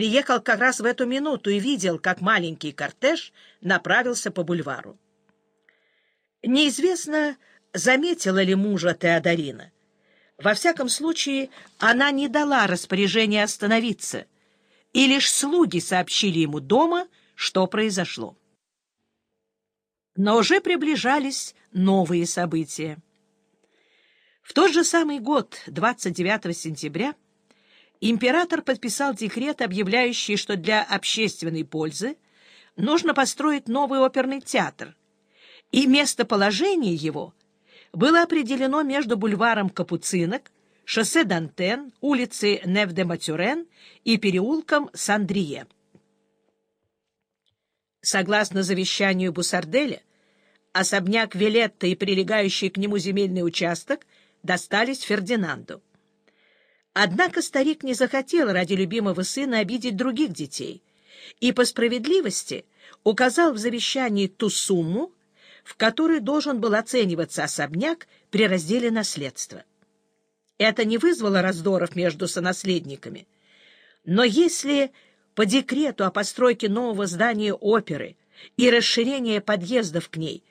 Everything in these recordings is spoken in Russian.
приехал как раз в эту минуту и видел, как маленький кортеж направился по бульвару. Неизвестно, заметила ли мужа Теодорина. Во всяком случае, она не дала распоряжения остановиться, и лишь слуги сообщили ему дома, что произошло. Но уже приближались новые события. В тот же самый год, 29 сентября, император подписал декрет, объявляющий, что для общественной пользы нужно построить новый оперный театр, и местоположение его было определено между бульваром Капуцинок, шоссе Дантен, улицей Нев-де-Матюрен и переулком Сандрие. Согласно завещанию Бусарделя, особняк Вилетта и прилегающий к нему земельный участок достались Фердинанду. Однако старик не захотел ради любимого сына обидеть других детей и по справедливости указал в завещании ту сумму, в которой должен был оцениваться особняк при разделе наследства. Это не вызвало раздоров между сонаследниками, но если по декрету о постройке нового здания оперы и расширении подъездов к ней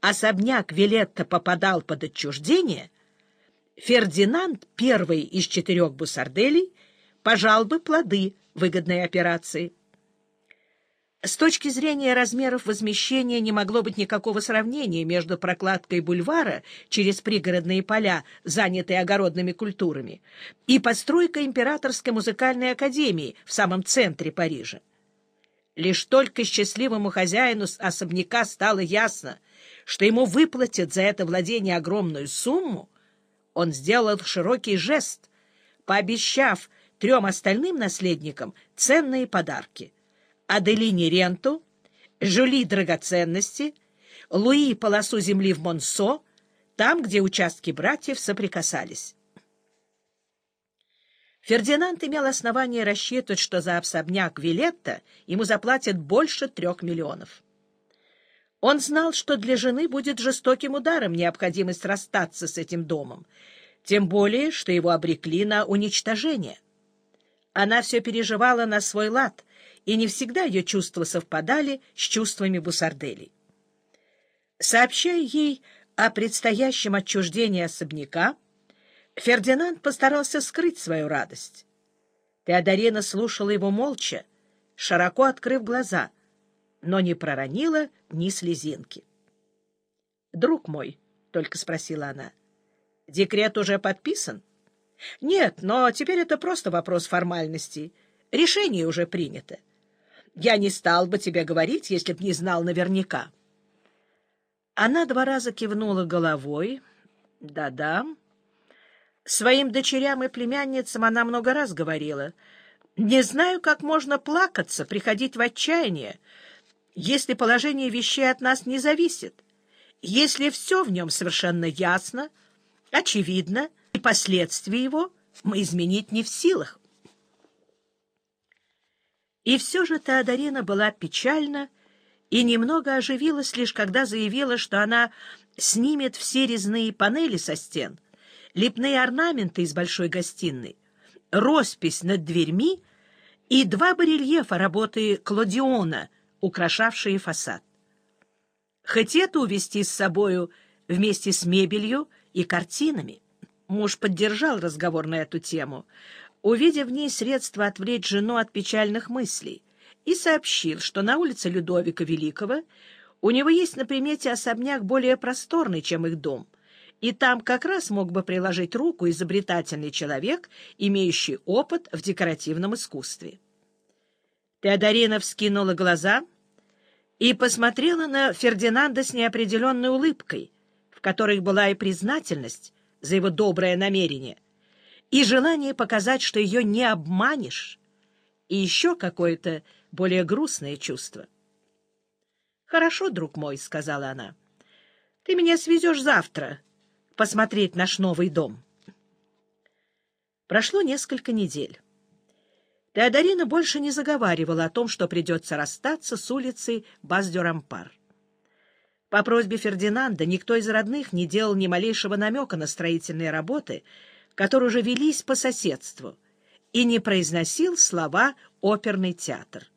особняк Вилетта попадал под отчуждение, Фердинанд, первый из четырех бусарделей, пожал бы плоды выгодной операции. С точки зрения размеров возмещения не могло быть никакого сравнения между прокладкой бульвара через пригородные поля, занятые огородными культурами, и постройкой Императорской музыкальной академии в самом центре Парижа. Лишь только счастливому хозяину особняка стало ясно, что ему выплатят за это владение огромную сумму, он сделал широкий жест, пообещав трем остальным наследникам ценные подарки. Аделине ренту, Жюли драгоценности, Луи полосу земли в Монсо, там, где участки братьев соприкасались. Фердинанд имел основание рассчитывать, что за особняк Вилетта ему заплатят больше трех миллионов. Он знал, что для жены будет жестоким ударом необходимость расстаться с этим домом, тем более, что его обрекли на уничтожение. Она все переживала на свой лад, и не всегда ее чувства совпадали с чувствами Бусарделей. Сообщая ей о предстоящем отчуждении особняка, Фердинанд постарался скрыть свою радость. Теодорина слушала его молча, широко открыв глаза, но не проронила ни слезинки. — Друг мой, — только спросила она, — декрет уже подписан? — Нет, но теперь это просто вопрос формальности. Решение уже принято. Я не стал бы тебе говорить, если б не знал наверняка. Она два раза кивнула головой. Да-да. Своим дочерям и племянницам она много раз говорила. Не знаю, как можно плакаться, приходить в отчаяние, если положение вещей от нас не зависит, если все в нем совершенно ясно, очевидно, и последствия его мы изменить не в силах. И все же Теодорина была печальна и немного оживилась лишь когда заявила, что она снимет все резные панели со стен, лепные орнаменты из большой гостиной, роспись над дверьми и два барельефа работы Клодиона, украшавшие фасад. Хоть это увезти с собою вместе с мебелью и картинами. Муж поддержал разговор на эту тему — увидев в ней средство отвлечь жену от печальных мыслей, и сообщил, что на улице Людовика Великого у него есть на примете особняк более просторный, чем их дом, и там как раз мог бы приложить руку изобретательный человек, имеющий опыт в декоративном искусстве. Теодорина вскинула глаза и посмотрела на Фердинанда с неопределенной улыбкой, в которой была и признательность за его доброе намерение, и желание показать, что ее не обманешь, и еще какое-то более грустное чувство. — Хорошо, друг мой, — сказала она. — Ты меня свезешь завтра посмотреть наш новый дом. Прошло несколько недель. Теодорина больше не заговаривала о том, что придется расстаться с улицей Баз-дю-Рампар. По просьбе Фердинанда никто из родных не делал ни малейшего намека на строительные работы — которые уже велись по соседству, и не произносил слова оперный театр.